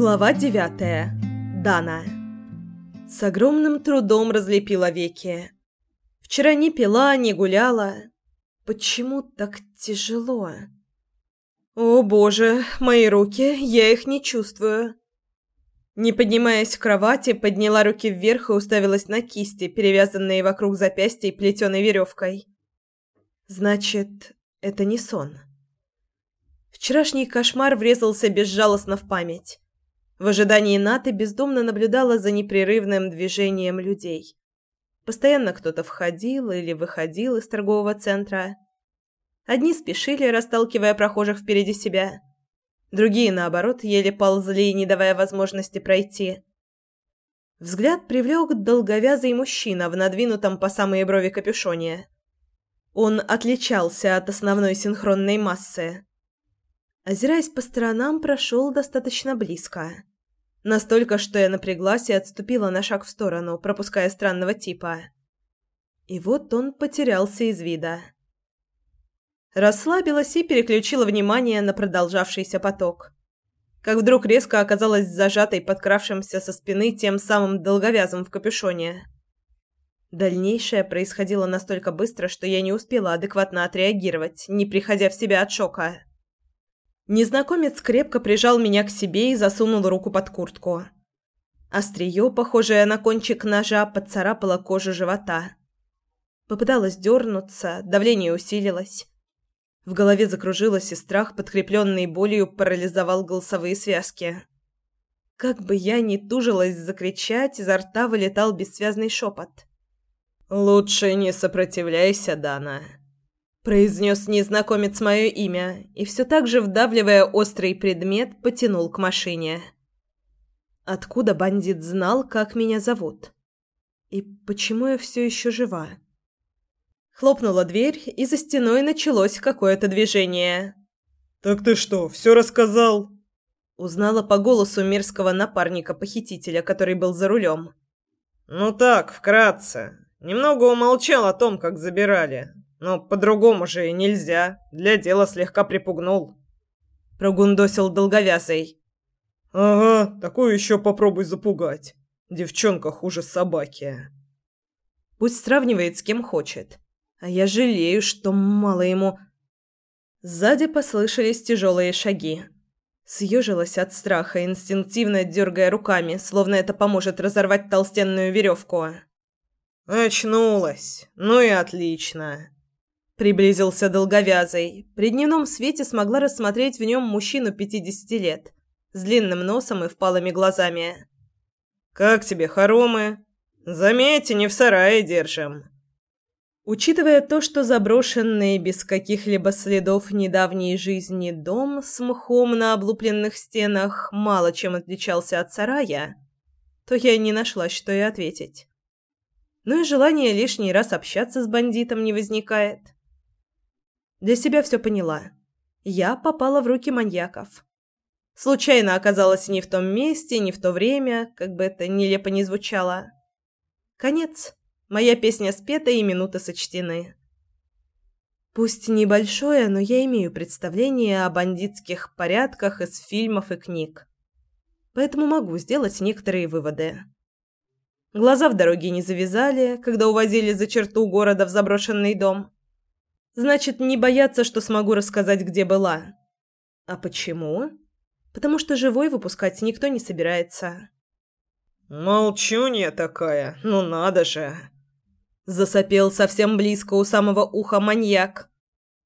Глава девятая. Дана. С огромным трудом разлепила веки. Вчера не пила, не гуляла. Почему так тяжело? О, боже, мои руки, я их не чувствую. Не поднимаясь в кровати, подняла руки вверх и уставилась на кисти, перевязанные вокруг запястья плетеной веревкой. Значит, это не сон. Вчерашний кошмар врезался безжалостно в память. В ожидании Наты бездумно наблюдала за непрерывным движением людей. Постоянно кто-то входил или выходил из торгового центра. Одни спешили, расталкивая прохожих впереди себя. Другие, наоборот, еле ползли, не давая возможности пройти. Взгляд привлек долговязый мужчина в надвинутом по самые брови капюшоне. Он отличался от основной синхронной массы. Озираясь по сторонам, прошел достаточно близко. Настолько, что я напряглась и отступила на шаг в сторону, пропуская странного типа. И вот он потерялся из вида. Расслабилась и переключила внимание на продолжавшийся поток. Как вдруг резко оказалась зажатой подкравшимся со спины тем самым долговязым в капюшоне. Дальнейшее происходило настолько быстро, что я не успела адекватно отреагировать, не приходя в себя от шока. Незнакомец крепко прижал меня к себе и засунул руку под куртку. Острие, похожее на кончик ножа, поцарапало кожу живота. Попыталась дернуться, давление усилилось. В голове закружилось, и страх, подкрепленный болью, парализовал голосовые связки. Как бы я ни тужилась закричать, изо рта вылетал бессвязный шепот. «Лучше не сопротивляйся, Дана» произнес незнакомец мое имя и все так же вдавливая острый предмет потянул к машине. Откуда бандит знал, как меня зовут? И почему я все еще жива? Хлопнула дверь, и за стеной началось какое-то движение. «Так ты что, все рассказал?» Узнала по голосу мерзкого напарника-похитителя, который был за рулем. «Ну так, вкратце. Немного умолчал о том, как забирали. Но по-другому же и нельзя. Для дела слегка припугнул. Прогундосил долговязый. Ага, такую еще попробуй запугать. Девчонка хуже собаки. Пусть сравнивает с кем хочет. А я жалею, что мало ему... Сзади послышались тяжелые шаги. Съежилась от страха, инстинктивно дергая руками, словно это поможет разорвать толстенную веревку. «Очнулась. Ну и отлично. Приблизился долговязый. При дневном свете смогла рассмотреть в нем мужчину пятидесяти лет, с длинным носом и впалыми глазами. «Как тебе, хоромы? Заметьте, не в сарае держим». Учитывая то, что заброшенный без каких-либо следов недавней жизни дом с мхом на облупленных стенах мало чем отличался от сарая, то я не нашла, что и ответить. Ну и желание лишний раз общаться с бандитом не возникает. Для себя все поняла. Я попала в руки маньяков. Случайно оказалась не в том месте, не в то время, как бы это нелепо ни звучало. Конец. Моя песня спета и минуты сочтены. Пусть небольшое, но я имею представление о бандитских порядках из фильмов и книг. Поэтому могу сделать некоторые выводы. Глаза в дороге не завязали, когда увозили за черту города в заброшенный дом. Значит, не бояться, что смогу рассказать, где была. А почему? Потому что живой выпускать никто не собирается. Молчунья такая, ну надо же. Засопел совсем близко у самого уха маньяк.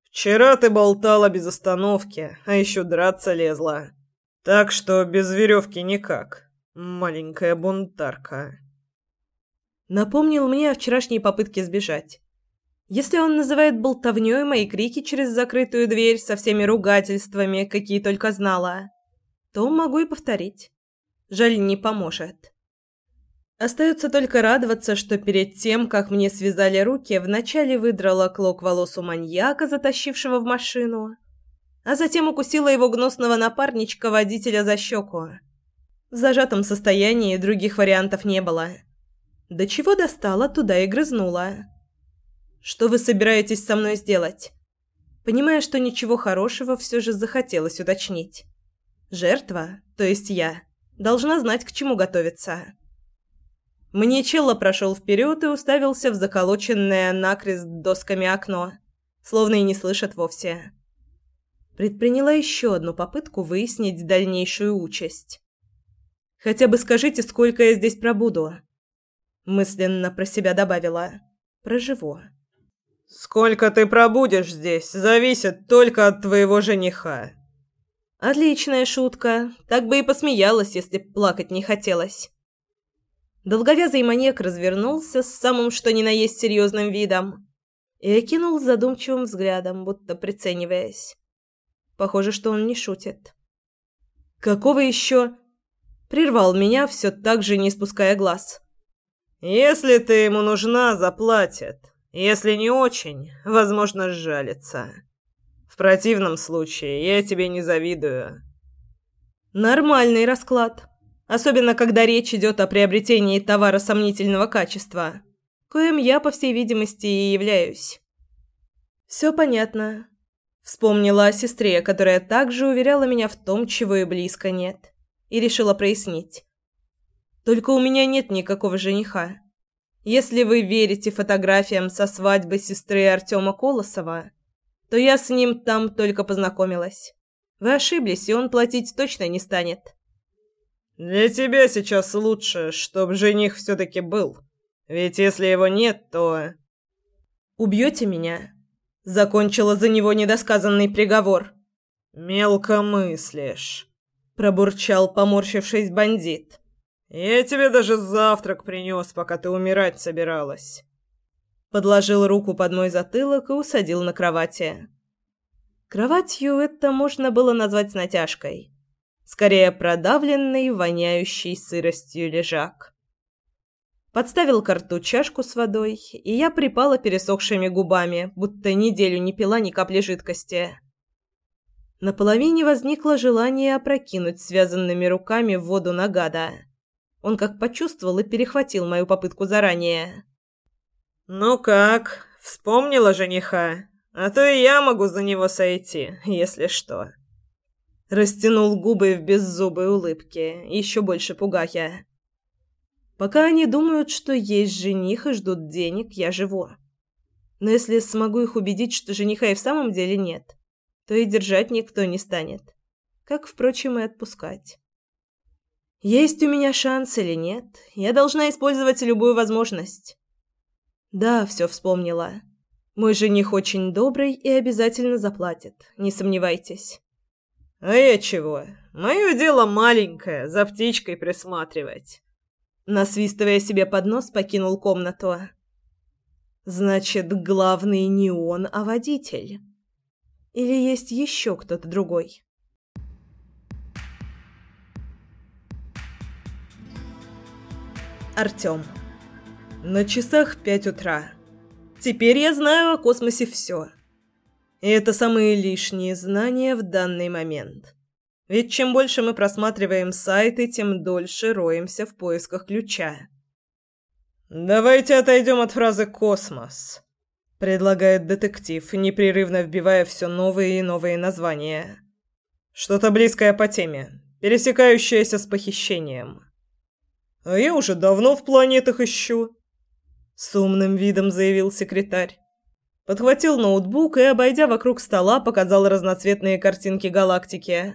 Вчера ты болтала без остановки, а еще драться лезла. Так что без веревки никак. Маленькая бунтарка. Напомнил мне о вчерашней попытке сбежать. Если он называет болтовнёй мои крики через закрытую дверь со всеми ругательствами, какие только знала, то могу и повторить. Жаль, не поможет. Остается только радоваться, что перед тем, как мне связали руки, вначале выдрала клок волос у маньяка, затащившего в машину, а затем укусила его гнусного напарничка-водителя за щеку. В зажатом состоянии других вариантов не было. До чего достала, туда и грызнула. Что вы собираетесь со мной сделать? Понимая, что ничего хорошего, все же захотелось уточнить. Жертва, то есть я, Должна знать, к чему готовиться. Мне чело прошел вперед и уставился в заколоченное накрест досками окно, словно и не слышит вовсе. Предприняла еще одну попытку выяснить дальнейшую участь. «Хотя бы скажите, сколько я здесь пробуду?» Мысленно про себя добавила. «Проживу». «Сколько ты пробудешь здесь, зависит только от твоего жениха». «Отличная шутка. Так бы и посмеялась, если плакать не хотелось». Долговязый маньяк развернулся с самым что ни на есть серьезным видом и окинул задумчивым взглядом, будто прицениваясь. Похоже, что он не шутит. «Какого еще?» Прервал меня, все так же не спуская глаз. «Если ты ему нужна, заплатит. Если не очень, возможно, сжалится. В противном случае я тебе не завидую». «Нормальный расклад», особенно когда речь идет о приобретении товара сомнительного качества, коим я, по всей видимости, и являюсь. Все понятно. Вспомнила о сестре, которая также уверяла меня в том, чего и близко нет, и решила прояснить. Только у меня нет никакого жениха. Если вы верите фотографиям со свадьбы сестры Артема Колосова, то я с ним там только познакомилась. Вы ошиблись, и он платить точно не станет. Для тебя сейчас лучше, чтобы жених все-таки был. Ведь если его нет, то... Убьете меня? Закончила за него недосказанный приговор. Мелко мыслишь, пробурчал, поморщившись бандит. Я тебе даже завтрак принес, пока ты умирать собиралась. Подложил руку под мой затылок и усадил на кровати. Кроватью это можно было назвать с натяжкой скорее продавленный, воняющий сыростью лежак. Подставил к рту чашку с водой, и я припала пересохшими губами, будто неделю не пила ни капли жидкости. На половине возникло желание опрокинуть связанными руками в воду нагада. Он как почувствовал и перехватил мою попытку заранее. «Ну как, вспомнила жениха? А то и я могу за него сойти, если что». Растянул губы в беззубой улыбке, еще больше пугая. Пока они думают, что есть жених и ждут денег, я живу. Но если смогу их убедить, что жениха и в самом деле нет, то и держать никто не станет. Как, впрочем, и отпускать. Есть у меня шанс или нет, я должна использовать любую возможность. Да, все вспомнила. Мой жених очень добрый и обязательно заплатит, не сомневайтесь. «А я чего? Мое дело маленькое, за птичкой присматривать». Насвистывая себе под нос, покинул комнату. «Значит, главный не он, а водитель. Или есть еще кто-то другой?» Артем. На часах пять утра. Теперь я знаю о космосе все. И это самые лишние знания в данный момент. Ведь чем больше мы просматриваем сайты, тем дольше роемся в поисках ключа. «Давайте отойдем от фразы «космос», — предлагает детектив, непрерывно вбивая все новые и новые названия. «Что-то близкое по теме, пересекающееся с похищением». «А я уже давно в планетах ищу», — с умным видом заявил секретарь. Подхватил ноутбук и, обойдя вокруг стола, показал разноцветные картинки галактики.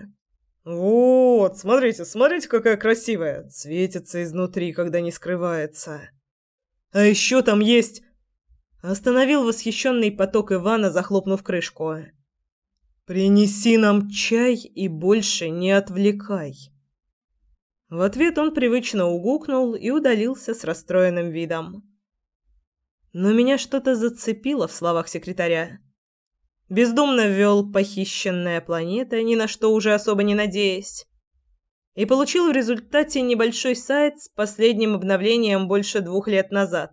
«Вот, смотрите, смотрите, какая красивая! Светится изнутри, когда не скрывается. А еще там есть...» Остановил восхищенный поток Ивана, захлопнув крышку. «Принеси нам чай и больше не отвлекай». В ответ он привычно угукнул и удалился с расстроенным видом. Но меня что-то зацепило в словах секретаря. Бездумно ввел похищенная планета, ни на что уже особо не надеясь. И получил в результате небольшой сайт с последним обновлением больше двух лет назад.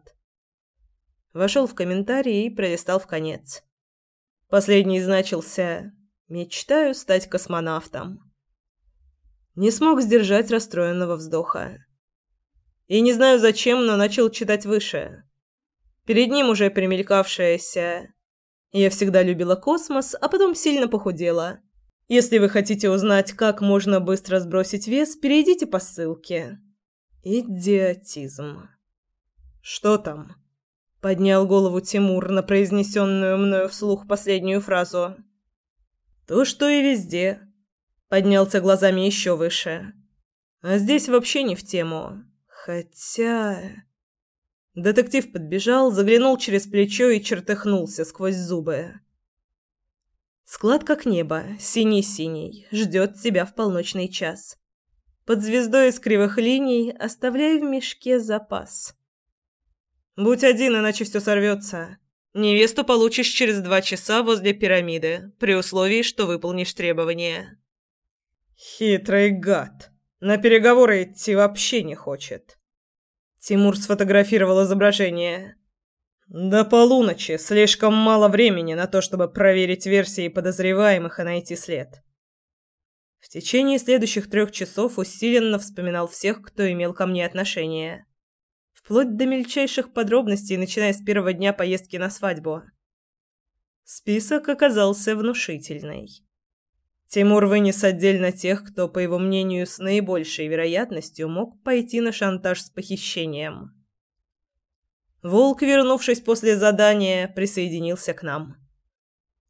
Вошел в комментарии и пролистал в конец. Последний значился «Мечтаю стать космонавтом». Не смог сдержать расстроенного вздоха. И не знаю зачем, но начал читать выше. Перед ним уже примелькавшаяся... Я всегда любила космос, а потом сильно похудела. Если вы хотите узнать, как можно быстро сбросить вес, перейдите по ссылке. Идиотизм. Что там? Поднял голову Тимур на произнесенную мною вслух последнюю фразу. То, что и везде. Поднялся глазами еще выше. А здесь вообще не в тему. Хотя... Детектив подбежал, заглянул через плечо и чертыхнулся сквозь зубы. Склад как небо, синий-синий, ждет тебя в полночный час. Под звездой из кривых линий оставляй в мешке запас. Будь один, иначе все сорвется. Невесту получишь через два часа возле пирамиды, при условии, что выполнишь требования. Хитрый гад. На переговоры идти вообще не хочет. Тимур сфотографировал изображение. До полуночи слишком мало времени на то, чтобы проверить версии подозреваемых и найти след. В течение следующих трех часов усиленно вспоминал всех, кто имел ко мне отношение. Вплоть до мельчайших подробностей, начиная с первого дня поездки на свадьбу. Список оказался внушительный. Тимур вынес отдельно тех, кто, по его мнению, с наибольшей вероятностью мог пойти на шантаж с похищением. Волк, вернувшись после задания, присоединился к нам.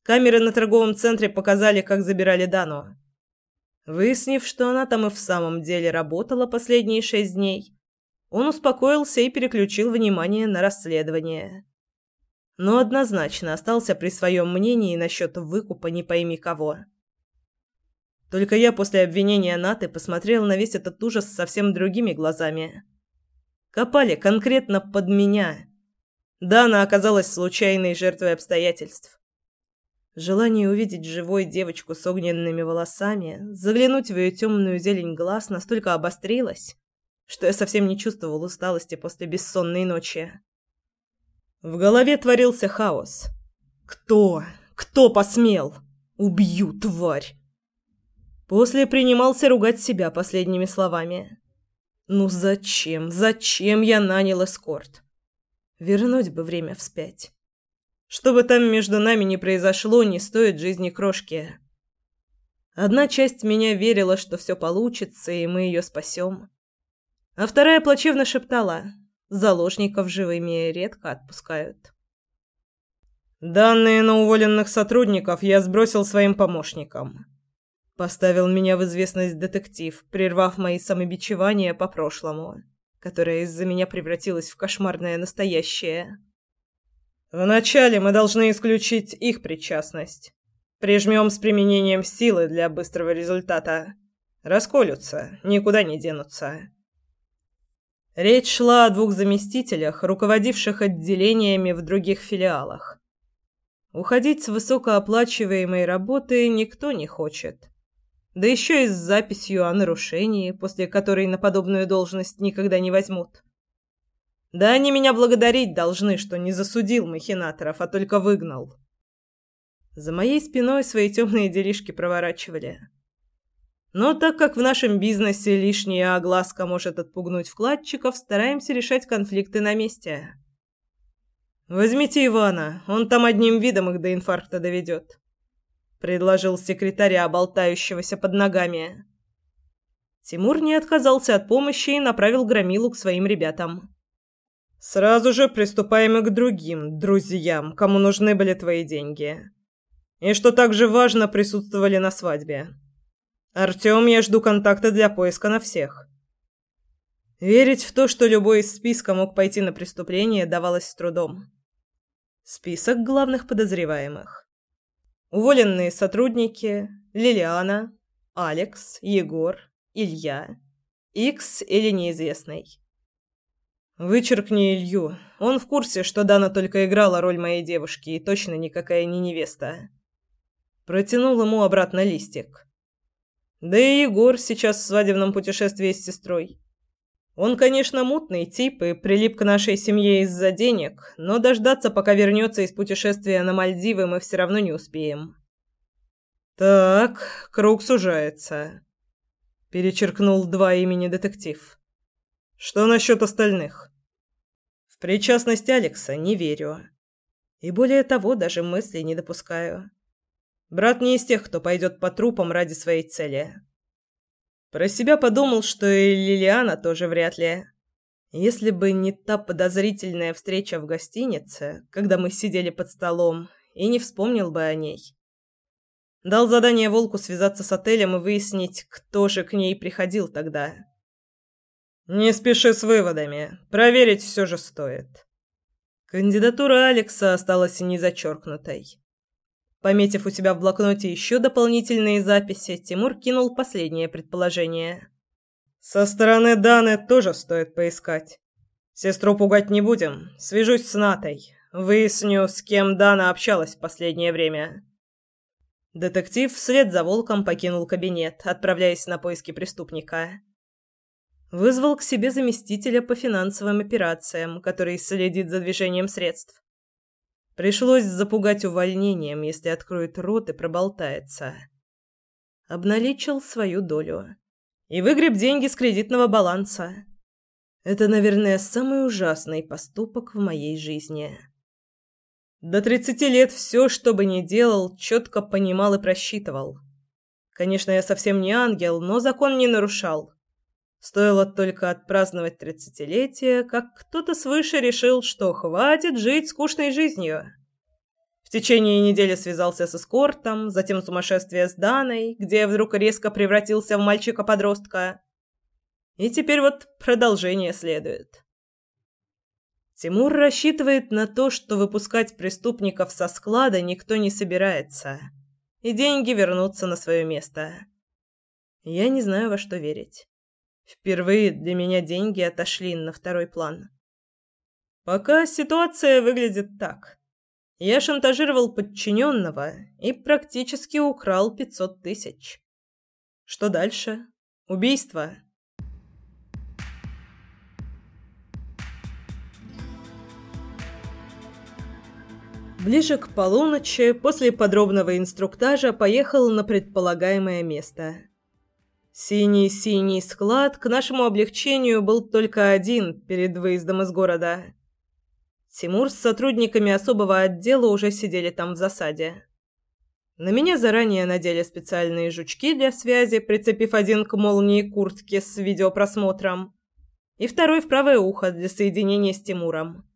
Камеры на торговом центре показали, как забирали Дану. Выяснив, что она там и в самом деле работала последние шесть дней, он успокоился и переключил внимание на расследование. Но однозначно остался при своем мнении насчет выкупа не пойми кого. Только я после обвинения Наты посмотрел на весь этот ужас совсем другими глазами. Копали конкретно под меня. Дана оказалась случайной жертвой обстоятельств. Желание увидеть живой девочку с огненными волосами, заглянуть в ее темную зелень глаз настолько обострилось, что я совсем не чувствовал усталости после бессонной ночи. В голове творился хаос. «Кто? Кто посмел? Убью, тварь!» После принимался ругать себя последними словами. «Ну зачем? Зачем я нанял эскорт? Вернуть бы время вспять. Что бы там между нами ни произошло, не стоит жизни крошки. Одна часть меня верила, что все получится, и мы ее спасем. А вторая плачевно шептала, заложников живыми редко отпускают. «Данные на уволенных сотрудников я сбросил своим помощникам». Поставил меня в известность детектив, прервав мои самобичевания по прошлому, которое из-за меня превратилось в кошмарное настоящее. Вначале мы должны исключить их причастность. Прижмем с применением силы для быстрого результата. Расколются, никуда не денутся. Речь шла о двух заместителях, руководивших отделениями в других филиалах. Уходить с высокооплачиваемой работы никто не хочет. Да еще и с записью о нарушении, после которой на подобную должность никогда не возьмут. Да они меня благодарить должны, что не засудил махинаторов, а только выгнал. За моей спиной свои темные делишки проворачивали. Но так как в нашем бизнесе лишняя огласка может отпугнуть вкладчиков, стараемся решать конфликты на месте. Возьмите Ивана, он там одним видом их до инфаркта доведет предложил секретаря, болтающегося под ногами. Тимур не отказался от помощи и направил Громилу к своим ребятам. Сразу же приступаем и к другим друзьям, кому нужны были твои деньги. И что также важно, присутствовали на свадьбе. Артём, я жду контакта для поиска на всех. Верить в то, что любой из списка мог пойти на преступление, давалось с трудом. Список главных подозреваемых. Уволенные сотрудники Лилиана, Алекс, Егор, Илья, Икс или неизвестный. Вычеркни Илью. Он в курсе, что Дана только играла роль моей девушки и точно никакая не невеста. Протянул ему обратно листик. Да и Егор сейчас в свадебном путешествии с сестрой. Он, конечно, мутный тип и прилип к нашей семье из-за денег, но дождаться, пока вернется из путешествия на Мальдивы, мы все равно не успеем. Так, круг сужается. Перечеркнул два имени детектив. Что насчет остальных? В причастность Алекса не верю. И более того, даже мысли не допускаю. Брат не из тех, кто пойдет по трупам ради своей цели. Про себя подумал, что и Лилиана тоже вряд ли. Если бы не та подозрительная встреча в гостинице, когда мы сидели под столом, и не вспомнил бы о ней. Дал задание Волку связаться с отелем и выяснить, кто же к ней приходил тогда. Не спеши с выводами, проверить все же стоит. Кандидатура Алекса осталась незачеркнутой. Пометив у себя в блокноте еще дополнительные записи, Тимур кинул последнее предположение. «Со стороны Даны тоже стоит поискать. Сестру пугать не будем. Свяжусь с Натой. Выясню, с кем Дана общалась в последнее время». Детектив вслед за волком покинул кабинет, отправляясь на поиски преступника. Вызвал к себе заместителя по финансовым операциям, который следит за движением средств. Пришлось запугать увольнением, если откроет рот и проболтается. Обналичил свою долю. И выгреб деньги с кредитного баланса. Это, наверное, самый ужасный поступок в моей жизни. До тридцати лет все, что бы ни делал, четко понимал и просчитывал. Конечно, я совсем не ангел, но закон не нарушал. Стоило только отпраздновать тридцатилетие, как кто-то свыше решил, что хватит жить скучной жизнью. В течение недели связался с эскортом, затем сумасшествие с Даной, где вдруг резко превратился в мальчика-подростка. И теперь вот продолжение следует. Тимур рассчитывает на то, что выпускать преступников со склада никто не собирается, и деньги вернутся на свое место. Я не знаю, во что верить. Впервые для меня деньги отошли на второй план. Пока ситуация выглядит так. Я шантажировал подчиненного и практически украл пятьсот тысяч. Что дальше? Убийство. Ближе к полуночи, после подробного инструктажа, поехал на предполагаемое место – Синий-синий склад к нашему облегчению был только один перед выездом из города. Тимур с сотрудниками особого отдела уже сидели там в засаде. На меня заранее надели специальные жучки для связи, прицепив один к молнии куртки с видеопросмотром и второй в правое ухо для соединения с Тимуром.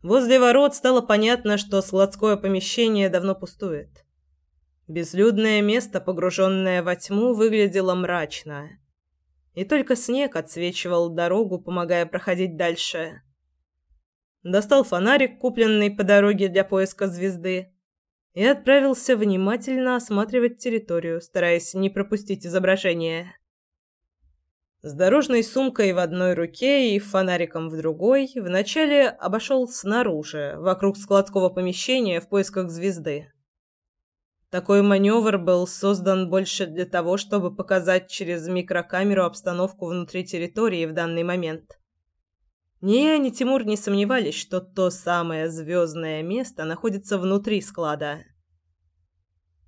Возле ворот стало понятно, что складское помещение давно пустует. Безлюдное место, погруженное во тьму, выглядело мрачно. И только снег отсвечивал дорогу, помогая проходить дальше. Достал фонарик, купленный по дороге для поиска звезды, и отправился внимательно осматривать территорию, стараясь не пропустить изображение. С дорожной сумкой в одной руке и фонариком в другой вначале обошел снаружи, вокруг складского помещения в поисках звезды. Такой маневр был создан больше для того, чтобы показать через микрокамеру обстановку внутри территории в данный момент. Ни я, ни Тимур не сомневались, что то самое звездное место находится внутри склада.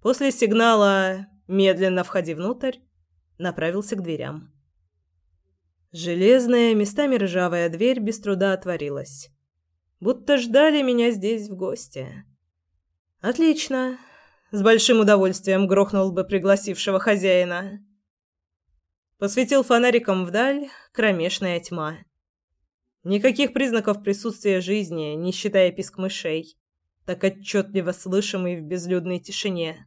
После сигнала «Медленно входи внутрь» направился к дверям. Железная, местами ржавая дверь без труда отворилась. Будто ждали меня здесь в гости. «Отлично с большим удовольствием грохнул бы пригласившего хозяина. Посветил фонариком вдаль кромешная тьма. Никаких признаков присутствия жизни, не считая писк мышей, так отчетливо слышимый в безлюдной тишине.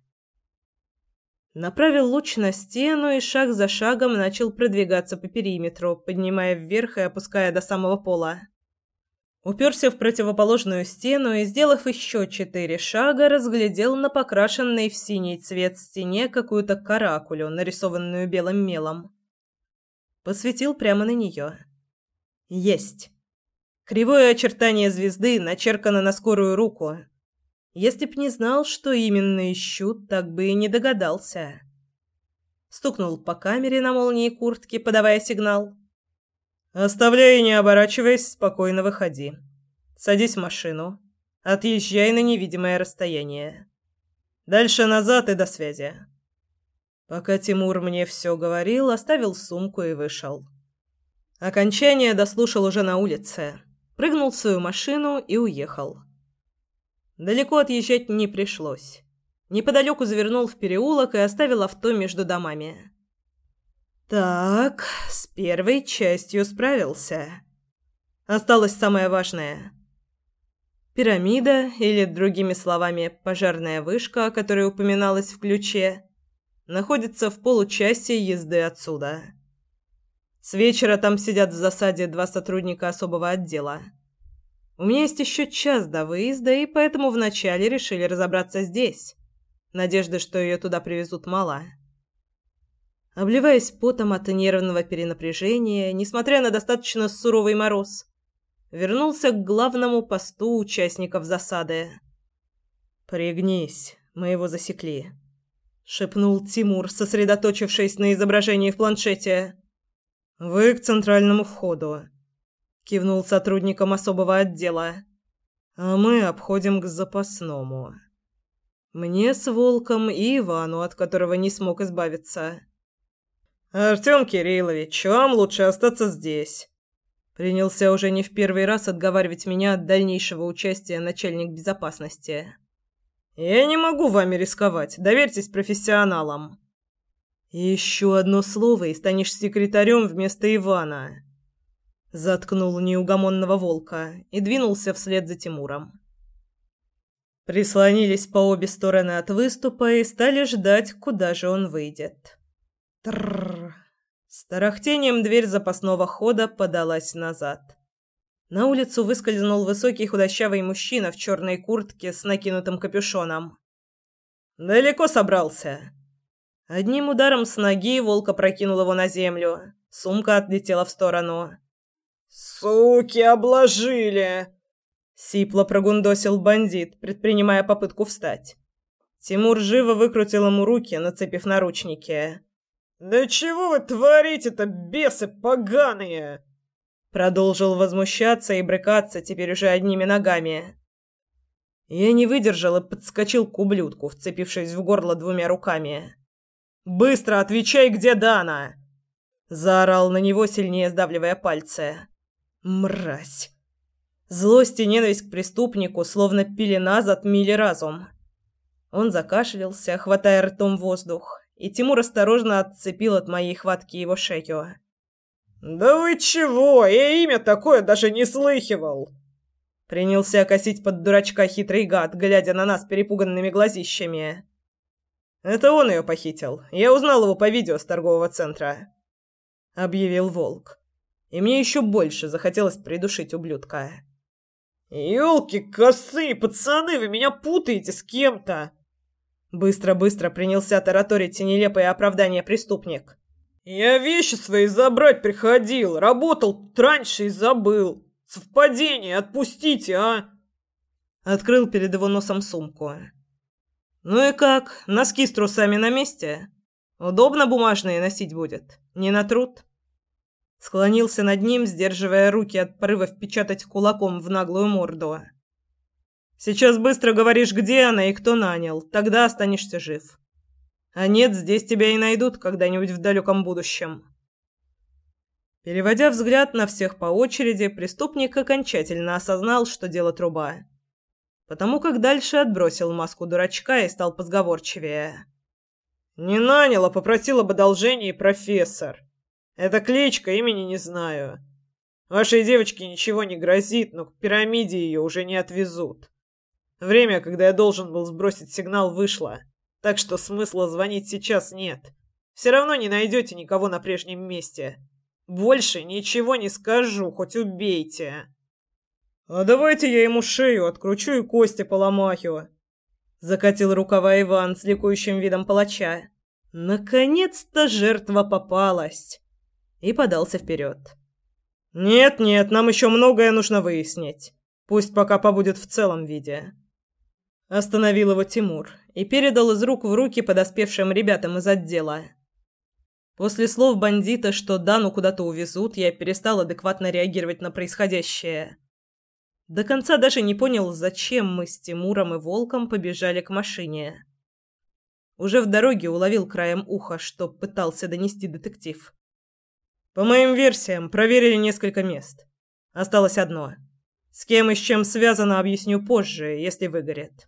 Направил луч на стену и шаг за шагом начал продвигаться по периметру, поднимая вверх и опуская до самого пола. Уперся в противоположную стену и, сделав еще четыре шага, разглядел на покрашенной в синий цвет стене какую-то каракулю, нарисованную белым мелом. Посветил прямо на нее. Есть. Кривое очертание звезды начеркано на скорую руку. Если б не знал, что именно ищу, так бы и не догадался. Стукнул по камере на молнии куртки, подавая сигнал. Оставляй не оборачиваясь, спокойно выходи. Садись в машину. Отъезжай на невидимое расстояние. Дальше назад и до связи. Пока Тимур мне все говорил, оставил сумку и вышел. Окончание дослушал уже на улице. Прыгнул в свою машину и уехал. Далеко отъезжать не пришлось. Неподалеку завернул в переулок и оставил авто между домами. Так, с первой частью справился. Осталось самое важное. Пирамида, или, другими словами, пожарная вышка, о которой упоминалось в ключе, находится в получасе езды отсюда. С вечера там сидят в засаде два сотрудника особого отдела. У меня есть еще час до выезда, и поэтому вначале решили разобраться здесь. Надежды, что ее туда привезут, мало. Обливаясь потом от нервного перенапряжения, несмотря на достаточно суровый мороз, вернулся к главному посту участников засады. «Пригнись, мы его засекли», — шепнул Тимур, сосредоточившись на изображении в планшете. «Вы к центральному входу», — кивнул сотрудникам особого отдела. «А мы обходим к запасному. Мне с Волком и Ивану, от которого не смог избавиться». «Артём Кириллович, вам лучше остаться здесь». Принялся уже не в первый раз отговаривать меня от дальнейшего участия начальник безопасности. «Я не могу вами рисковать. Доверьтесь профессионалам». «Еще одно слово, и станешь секретарем вместо Ивана». Заткнул неугомонного волка и двинулся вслед за Тимуром. Прислонились по обе стороны от выступа и стали ждать, куда же он выйдет. Трррр. С тарахтением дверь запасного хода подалась назад. На улицу выскользнул высокий худощавый мужчина в черной куртке с накинутым капюшоном. «Далеко собрался?» Одним ударом с ноги волк прокинул его на землю. Сумка отлетела в сторону. «Суки, обложили!» Сипло прогундосил бандит, предпринимая попытку встать. Тимур живо выкрутил ему руки, нацепив наручники. «Да чего вы творите-то, бесы поганые?» Продолжил возмущаться и брыкаться теперь уже одними ногами. Я не выдержал и подскочил к ублюдку, вцепившись в горло двумя руками. Быстро отвечай, где Дана!» Заорал на него, сильнее сдавливая пальцы. «Мразь!» Злость и ненависть к преступнику словно пелена затмили разум. Он закашлялся, хватая ртом воздух, и Тимур осторожно отцепил от моей хватки его шею. «Да вы чего? Я имя такое даже не слыхивал!» Принялся косить под дурачка хитрый гад, глядя на нас перепуганными глазищами. Это он ее похитил. Я узнал его по видео с торгового центра, объявил Волк. И мне еще больше захотелось придушить ублюдка. Ёлки косы, пацаны, вы меня путаете с кем-то. Быстро-быстро принялся тараторить нелепое оправдание преступник. Я вещи свои забрать приходил, работал раньше и забыл. Совпадение, отпустите, а? Открыл перед его носом сумку. «Ну и как? Носки с трусами на месте? Удобно бумажные носить будет? Не натрут?» Склонился над ним, сдерживая руки от порыва впечатать кулаком в наглую морду. «Сейчас быстро говоришь, где она и кто нанял, тогда останешься жив. А нет, здесь тебя и найдут когда-нибудь в далеком будущем». Переводя взгляд на всех по очереди, преступник окончательно осознал, что дело труба потому как дальше отбросил маску дурачка и стал позговорчивее. «Не нанял, а попросил об профессор. Это кличка, имени не знаю. Вашей девочке ничего не грозит, но к пирамиде ее уже не отвезут. Время, когда я должен был сбросить сигнал, вышло, так что смысла звонить сейчас нет. Все равно не найдете никого на прежнем месте. Больше ничего не скажу, хоть убейте». «А давайте я ему шею откручу и кости поломаю!» Закатил рукава Иван с ликующим видом палача. Наконец-то жертва попалась! И подался вперед. «Нет-нет, нам еще многое нужно выяснить. Пусть пока побудет в целом виде». Остановил его Тимур и передал из рук в руки подоспевшим ребятам из отдела. После слов бандита, что Дану куда-то увезут, я перестал адекватно реагировать на происходящее. До конца даже не понял, зачем мы с Тимуром и Волком побежали к машине. Уже в дороге уловил краем уха, что пытался донести детектив. По моим версиям, проверили несколько мест. Осталось одно. С кем и с чем связано, объясню позже, если выгорит.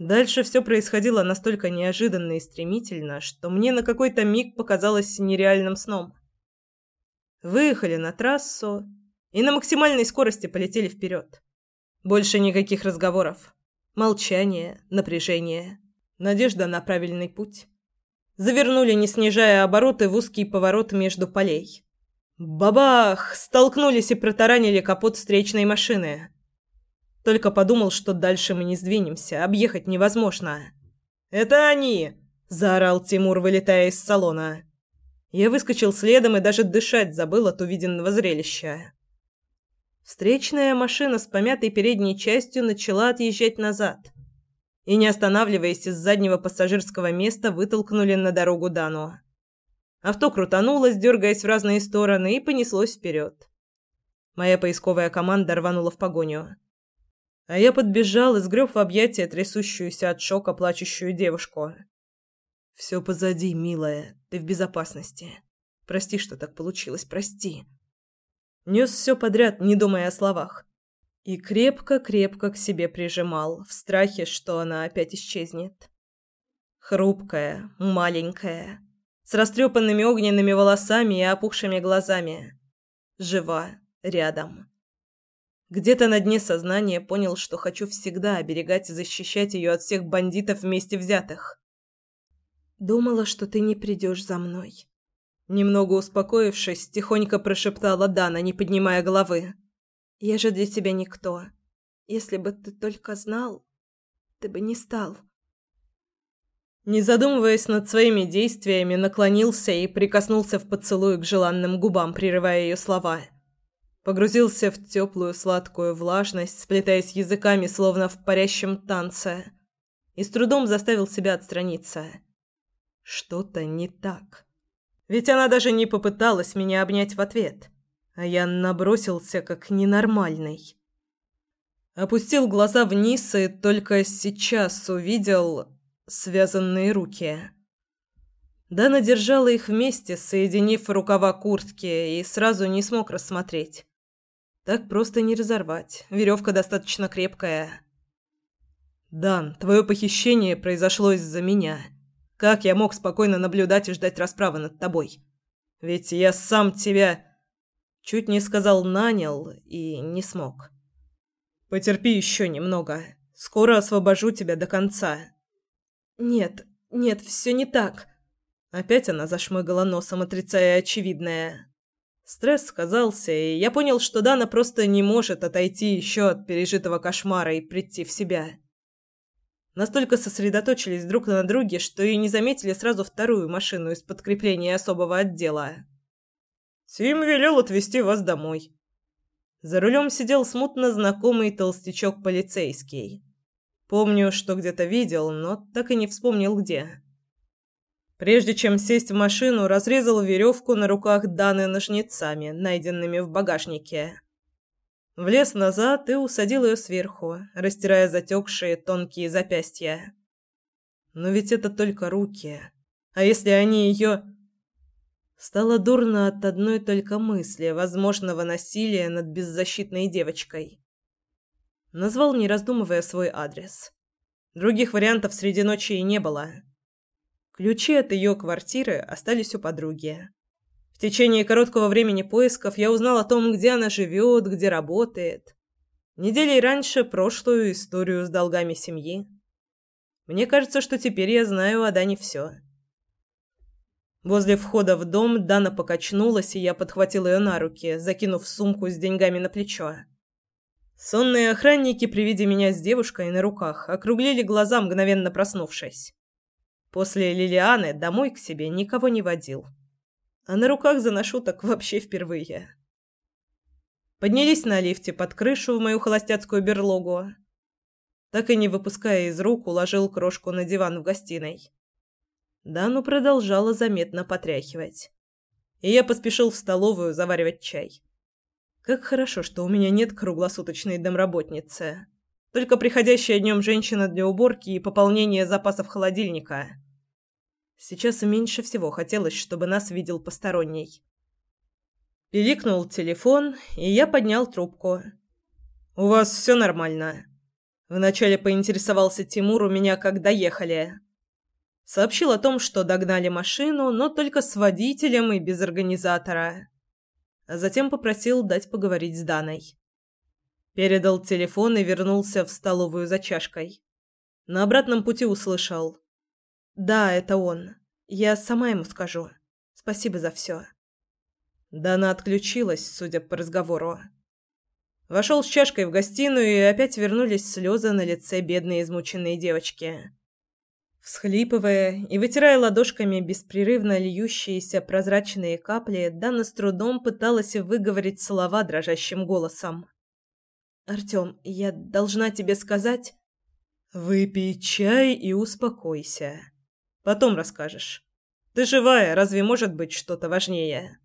Дальше все происходило настолько неожиданно и стремительно, что мне на какой-то миг показалось нереальным сном. Выехали на трассу и на максимальной скорости полетели вперед. Больше никаких разговоров. Молчание, напряжение, надежда на правильный путь. Завернули, не снижая обороты, в узкий поворот между полей. Бабах! Столкнулись и протаранили капот встречной машины. Только подумал, что дальше мы не сдвинемся, объехать невозможно. «Это они!» – заорал Тимур, вылетая из салона. Я выскочил следом и даже дышать забыл от увиденного зрелища. Встречная машина с помятой передней частью начала отъезжать назад. И, не останавливаясь из заднего пассажирского места, вытолкнули на дорогу Дану. Авто крутанулось, дергаясь в разные стороны, и понеслось вперед. Моя поисковая команда рванула в погоню. А я подбежал и сгреб в объятия трясущуюся от шока плачущую девушку. «Все позади, милая, ты в безопасности. Прости, что так получилось, прости». Нес все подряд, не думая о словах. И крепко-крепко к себе прижимал, в страхе, что она опять исчезнет. Хрупкая, маленькая, с растрепанными огненными волосами и опухшими глазами. Жива, рядом. Где-то на дне сознания понял, что хочу всегда оберегать и защищать ее от всех бандитов вместе взятых. «Думала, что ты не придешь за мной». Немного успокоившись, тихонько прошептала Дана, не поднимая головы. «Я же для тебя никто. Если бы ты только знал, ты бы не стал». Не задумываясь над своими действиями, наклонился и прикоснулся в поцелуй к желанным губам, прерывая ее слова. «Я Погрузился в теплую сладкую влажность, сплетаясь языками, словно в парящем танце, и с трудом заставил себя отстраниться. Что-то не так. Ведь она даже не попыталась меня обнять в ответ, а я набросился как ненормальный. Опустил глаза вниз и только сейчас увидел связанные руки. Дана держала их вместе, соединив рукава куртки, и сразу не смог рассмотреть. Так просто не разорвать. Веревка достаточно крепкая. «Дан, твое похищение произошло из-за меня. Как я мог спокойно наблюдать и ждать расправы над тобой? Ведь я сам тебя...» Чуть не сказал «нанял» и не смог. «Потерпи еще немного. Скоро освобожу тебя до конца». «Нет, нет, все не так». Опять она зашмыгала носом, отрицая очевидное. Стресс сказался, и я понял, что Дана просто не может отойти еще от пережитого кошмара и прийти в себя. Настолько сосредоточились друг на друге, что и не заметили сразу вторую машину из подкрепления особого отдела. «Тим велел отвезти вас домой». За рулем сидел смутно знакомый толстячок-полицейский. Помню, что где-то видел, но так и не вспомнил где. Прежде чем сесть в машину, разрезал веревку на руках Даны ножницами, найденными в багажнике. Влез назад и усадил ее сверху, растирая затекшие тонкие запястья. Но ведь это только руки. А если они ее... Стало дурно от одной только мысли возможного насилия над беззащитной девочкой. Назвал, не раздумывая, свой адрес. Других вариантов среди ночи и не было. Ключи от ее квартиры остались у подруги. В течение короткого времени поисков я узнал о том, где она живет, где работает. Неделей раньше прошлую историю с долгами семьи. Мне кажется, что теперь я знаю о Дане все. Возле входа в дом Дана покачнулась, и я подхватил ее на руки, закинув сумку с деньгами на плечо. Сонные охранники при виде меня с девушкой на руках округлили глаза, мгновенно проснувшись. После Лилианы домой к себе никого не водил. А на руках заношу так вообще впервые. Поднялись на лифте под крышу в мою холостяцкую берлогу. Так и не выпуская из рук, уложил крошку на диван в гостиной. Дану продолжала заметно потряхивать. И я поспешил в столовую заваривать чай. Как хорошо, что у меня нет круглосуточной домработницы только приходящая днем женщина для уборки и пополнения запасов холодильника. Сейчас меньше всего хотелось, чтобы нас видел посторонний. Пиликнул телефон, и я поднял трубку. «У вас все нормально?» Вначале поинтересовался Тимур у меня, как доехали. Сообщил о том, что догнали машину, но только с водителем и без организатора. А затем попросил дать поговорить с Даной. Передал телефон и вернулся в столовую за чашкой. На обратном пути услышал. «Да, это он. Я сама ему скажу. Спасибо за все». Дана отключилась, судя по разговору. Вошел с чашкой в гостиную, и опять вернулись слезы на лице бедной измученной девочки. Всхлипывая и вытирая ладошками беспрерывно льющиеся прозрачные капли, Дана с трудом пыталась выговорить слова дрожащим голосом. «Артём, я должна тебе сказать...» «Выпей чай и успокойся. Потом расскажешь. Ты живая, разве может быть что-то важнее?»